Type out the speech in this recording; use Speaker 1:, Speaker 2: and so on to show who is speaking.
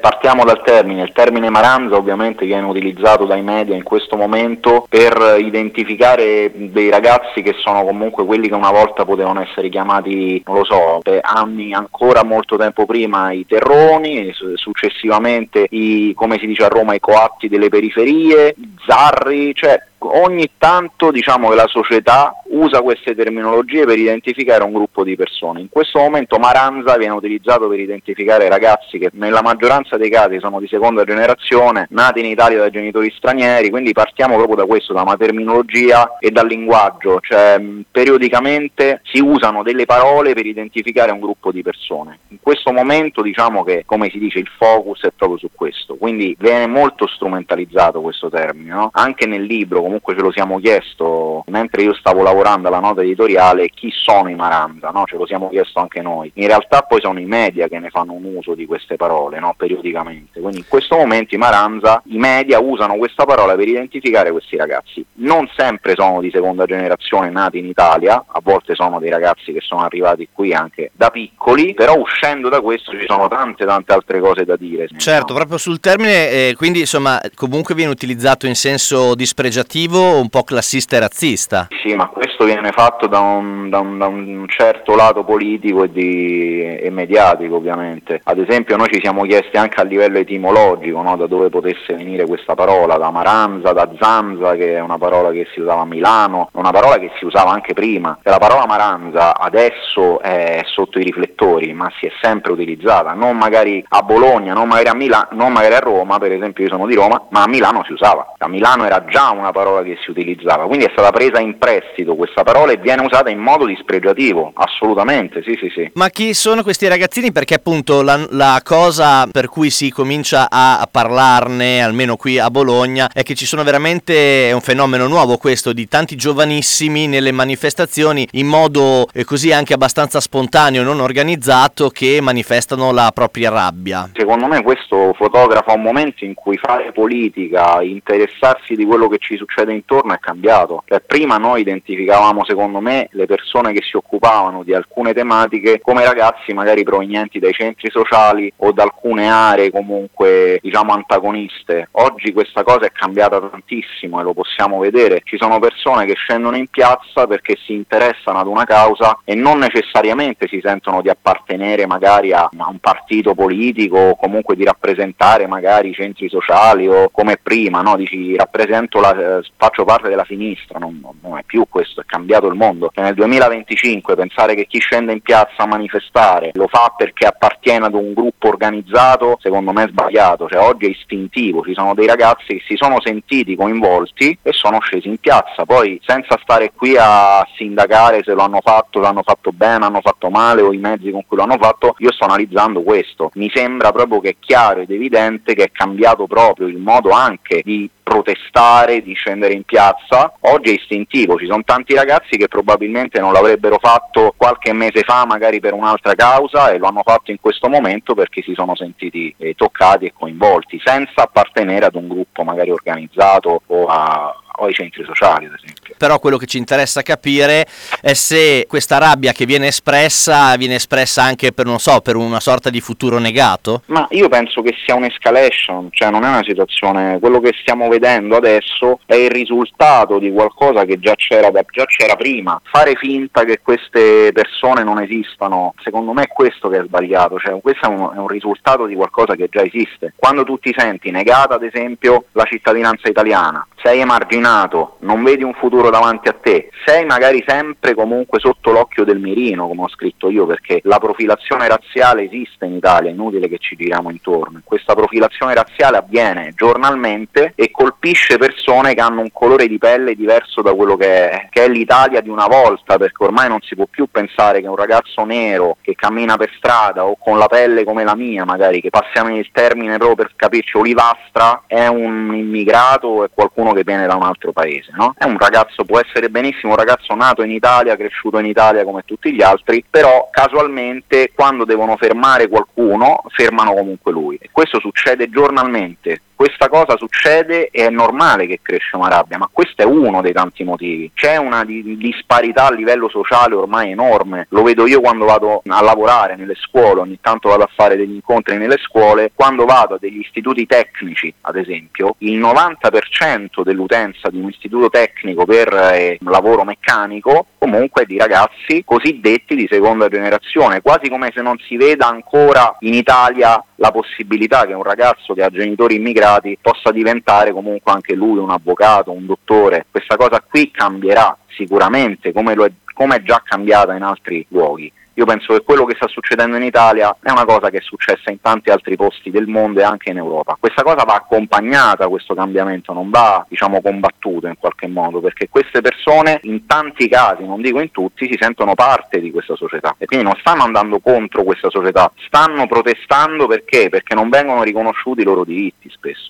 Speaker 1: Partiamo dal termine, il termine Maranza ovviamente viene utilizzato dai media in questo momento per identificare dei ragazzi che sono comunque quelli che una volta potevano essere chiamati, non lo so, anni ancora molto tempo prima i terroni, successivamente i, come si dice a Roma, i coatti delle periferie, zarri, cioè ogni tanto diciamo che la società usa queste terminologie per identificare un gruppo di persone. In questo momento Maranza viene utilizzato per identificare ragazzi che nella maggioranza dei casi sono di seconda generazione, nati in Italia da genitori stranieri, quindi partiamo proprio da questo, da una terminologia e dal linguaggio, cioè periodicamente si usano delle parole per identificare un gruppo di persone. In questo momento diciamo che come si dice il focus è proprio su questo, quindi viene molto strumentalizzato questo termine, no? anche nel libro comunque ce lo siamo chiesto mentre io stavo lavorando alla nota editoriale chi sono i Maranza, no? ce lo siamo chiesto anche noi. In realtà poi sono i media che ne fanno un uso di queste parole no? periodicamente, quindi in questo momento i Maranza, i media usano questa parola per identificare questi ragazzi. Non sempre sono di seconda generazione nati in Italia, a volte sono dei ragazzi che sono arrivati qui anche da piccoli, però uscendo da questo ci sono tante tante altre cose da dire.
Speaker 2: Certo, no? proprio sul termine, eh, quindi insomma comunque viene utilizzato in senso dispregiativo cattivo, un po' classista e razzista.
Speaker 1: Sì, ma questo viene fatto da un, da un, da un certo lato politico e, di, e, mediatico ovviamente. Ad esempio noi ci siamo chiesti anche a livello etimologico no, da dove potesse venire questa parola, da Maranza, da Zanza che è una parola che si usava a Milano, una parola che si usava anche prima. La parola Maranza adesso è sotto i riflettori, ma si è sempre utilizzata, non magari a Bologna, non magari a Milano, non magari a Roma, per esempio io sono di Roma, ma a Milano si usava. A Milano era già una parola parola che si utilizzava, quindi è stata presa in prestito questa parola e viene usata in modo dispregiativo, assolutamente, sì sì sì.
Speaker 2: Ma chi sono questi ragazzini? Perché appunto la, la cosa per cui si comincia a parlarne, almeno qui a Bologna, è che ci sono veramente, è un fenomeno nuovo questo, di tanti giovanissimi nelle manifestazioni in modo eh, così anche abbastanza spontaneo, non organizzato, che manifestano la propria rabbia.
Speaker 1: Secondo me questo fotografa un momento in cui fare politica, interessarsi di quello che ci succede succede intorno è cambiato. Cioè, prima noi identificavamo, secondo me, le persone che si occupavano di alcune tematiche come ragazzi magari provenienti dai centri sociali o da alcune aree comunque diciamo antagoniste. Oggi questa cosa è cambiata tantissimo e lo possiamo vedere. Ci sono persone che scendono in piazza perché si interessano ad una causa e non necessariamente si sentono di appartenere magari a, un partito politico o comunque di rappresentare magari i centri sociali o come prima, no? dici rappresento la, faccio parte della sinistra, non, non, è più questo, è cambiato il mondo. Cioè nel 2025 pensare che chi scende in piazza a manifestare lo fa perché appartiene ad un gruppo organizzato, secondo me è sbagliato, cioè oggi è istintivo, ci sono dei ragazzi che si sono sentiti coinvolti e sono scesi in piazza, poi senza stare qui a sindacare se lo hanno fatto, l'hanno fatto bene, hanno fatto male o i mezzi con cui lo hanno fatto, io sto analizzando questo. Mi sembra proprio che è chiaro ed evidente che è cambiato proprio il modo anche di protestare, di scendere in piazza, oggi è istintivo, ci sono tanti ragazzi che probabilmente non l'avrebbero fatto qualche mese fa magari per un'altra causa e lo hanno fatto in questo momento perché si sono sentiti eh, toccati e coinvolti, senza appartenere ad un gruppo magari organizzato o a, o ai centri sociali ad esempio.
Speaker 2: Però quello che ci interessa capire è se questa rabbia che viene espressa viene espressa anche per, non so, per una sorta di futuro negato?
Speaker 1: Ma io penso che sia un'escalation, cioè non è una situazione, quello che stiamo vedendo adesso è il risultato di qualcosa che già c'era, già c'era prima. Fare finta che queste persone non esistano, secondo me è questo che è sbagliato, cioè questo è un, è un risultato di qualcosa che già esiste. Quando tu ti senti negata ad esempio la cittadinanza italiana, sei emarginato, non vedi un futuro davanti a te, sei magari sempre comunque sotto l'occhio del mirino, come ho scritto io, perché la profilazione razziale esiste in Italia, è inutile che ci giriamo intorno. Questa profilazione razziale avviene giornalmente e colpisce persone che hanno un colore di pelle diverso da quello che è, che è l'Italia di una volta, perché ormai non si può più pensare che un ragazzo nero che cammina per strada o con la pelle come la mia, magari che passiamo il termine proprio per capirci olivastra, è un immigrato, è qualcuno uno che viene da un altro paese. No? È un ragazzo, può essere benissimo un ragazzo nato in Italia, cresciuto in Italia come tutti gli altri, però casualmente quando devono fermare qualcuno fermano comunque lui. E questo succede giornalmente questa cosa succede e è normale che cresce una rabbia, ma questo è uno dei tanti motivi. C'è una di- disparità a livello sociale ormai enorme, lo vedo io quando vado a lavorare nelle scuole, ogni tanto vado a fare degli incontri nelle scuole, quando vado a degli istituti tecnici, ad esempio, il 90% dell'utenza di un istituto tecnico per eh, lavoro meccanico comunque di ragazzi cosiddetti di seconda generazione, quasi come se non si veda ancora in Italia la possibilità che un ragazzo che ha genitori immigrati possa diventare comunque anche lui un avvocato, un dottore. Questa cosa qui cambierà sicuramente come, è, come è già cambiata in altri luoghi. Io penso che quello che sta succedendo in Italia è una cosa che è successa in tanti altri posti del mondo e anche in Europa. Questa cosa va accompagnata, questo cambiamento non va diciamo, combattuto in qualche modo, perché queste persone in tanti casi, non dico in tutti, si sentono parte di questa società e quindi non stanno andando contro questa società, stanno protestando perché? Perché non vengono riconosciuti i loro diritti spesso.